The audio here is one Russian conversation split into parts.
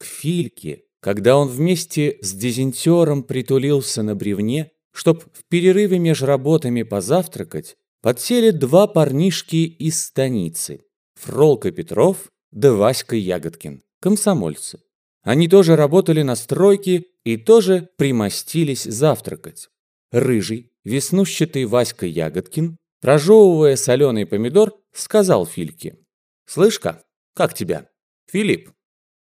к Фильке, когда он вместе с дезинтером притулился на бревне, чтоб в перерыве между работами позавтракать, подсели два парнишки из станицы – Фролка Петров да Васька Ягодкин, комсомольцы. Они тоже работали на стройке и тоже примостились завтракать. Рыжий, веснущатый Васька Ягодкин, прожевывая соленый помидор, сказал Фильке. «Слышь-ка, как тебя? Филипп,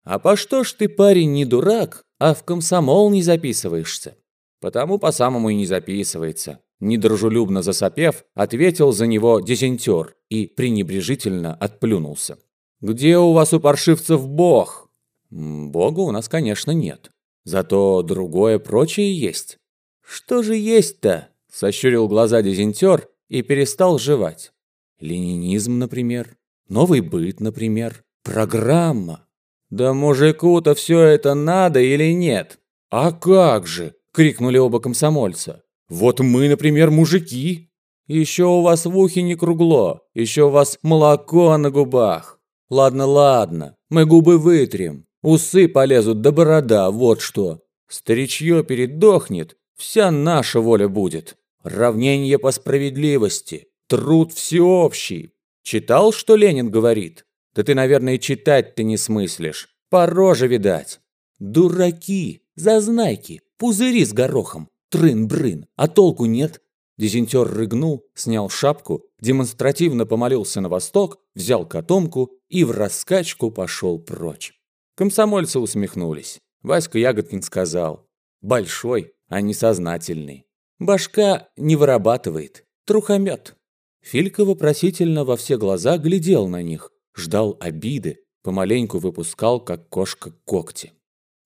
а по что ж ты, парень, не дурак, а в комсомол не записываешься?» «Потому по-самому и не записывается», недружелюбно засопев, ответил за него дезентер и пренебрежительно отплюнулся. «Где у вас у паршивцев бог?» «Бога у нас, конечно, нет. Зато другое прочее есть». «Что же есть-то?» – сощурил глаза дезентер и перестал жевать. «Ленинизм, например. Новый быт, например. Программа». «Да мужику-то все это надо или нет?» «А как же!» – крикнули оба комсомольца. «Вот мы, например, мужики!» «Еще у вас в ухе не кругло, еще у вас молоко на губах!» «Ладно, ладно, мы губы вытрем, усы полезут до борода, вот что!» «Старичье передохнет, вся наша воля будет!» «Равнение по справедливости, труд всеобщий!» «Читал, что Ленин говорит?» «Да ты, наверное, читать-то не смыслишь, по роже видать!» «Дураки, зазнайки, пузыри с горохом, трын-брын, а толку нет!» Дезинтер рыгнул, снял шапку, демонстративно помолился на восток, взял котомку и в раскачку пошел прочь. Комсомольцы усмехнулись. Васька Ягодкин сказал, «Большой, а не сознательный. Башка не вырабатывает, трухомет». Филька вопросительно во все глаза глядел на них, ждал обиды, помаленьку выпускал, как кошка, когти.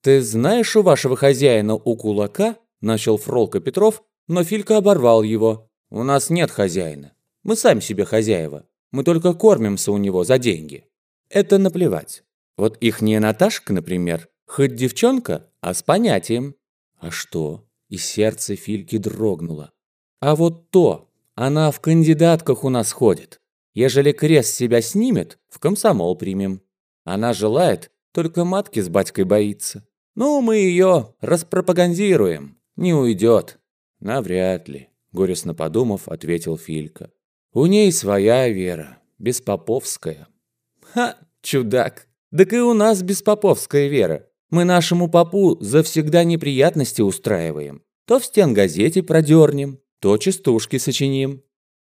«Ты знаешь у вашего хозяина у кулака?» – начал Фролка Петров, но Филька оборвал его. «У нас нет хозяина. Мы сами себе хозяева. Мы только кормимся у него за деньги. Это наплевать. Вот ихняя Наташка, например, хоть девчонка, а с понятием. А что? И сердце Фильки дрогнуло. А вот то, она в кандидатках у нас ходит. Ежели крест себя снимет, в комсомол примем. Она желает, только матки с батькой боится. Ну, мы ее распропагандируем. Не уйдет. «Навряд ли», – горестно подумав, ответил Филька. «У ней своя вера, беспоповская». «Ха, чудак! Так и у нас беспоповская вера. Мы нашему попу завсегда неприятности устраиваем. То в стенгазете продернем, то частушки сочиним».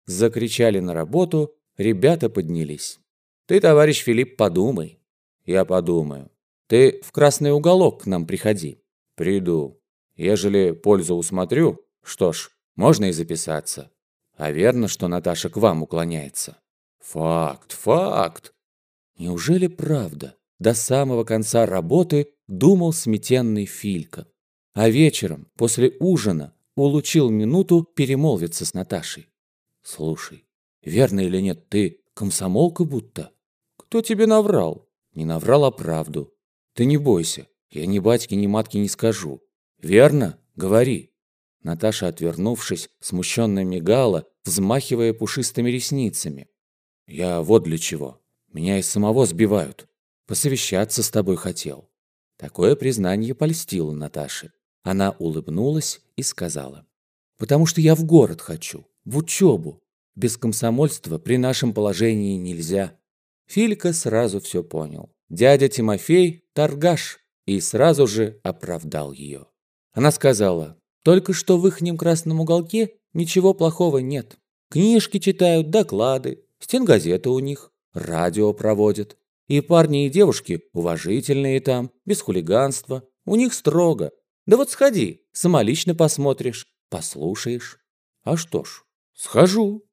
Закричали на работу, ребята поднялись. «Ты, товарищ Филипп, подумай». «Я подумаю. Ты в красный уголок к нам приходи». «Приду. Ежели пользу усмотрю, что ж, можно и записаться. А верно, что Наташа к вам уклоняется? Факт, факт. Неужели правда? До самого конца работы думал сметенный Филька. А вечером, после ужина, улучил минуту перемолвиться с Наташей. «Слушай, верно или нет, ты комсомолка будто?» «Кто тебе наврал?» «Не наврал, а правду. Ты не бойся, я ни батьке, ни матке не скажу. Верно? Говори». Наташа, отвернувшись, смущенно мигала, взмахивая пушистыми ресницами. «Я вот для чего. Меня из самого сбивают. Посовещаться с тобой хотел». Такое признание польстило Наташе. Она улыбнулась и сказала. «Потому что я в город хочу, в учебу. Без комсомольства при нашем положении нельзя». Филька сразу все понял. Дядя Тимофей – торгаш, и сразу же оправдал ее. Она сказала, только что в ихнем красном уголке ничего плохого нет. Книжки читают, доклады, стенгазеты у них, радио проводят. И парни, и девушки уважительные там, без хулиганства. У них строго. Да вот сходи, самолично посмотришь, послушаешь. А что ж, схожу.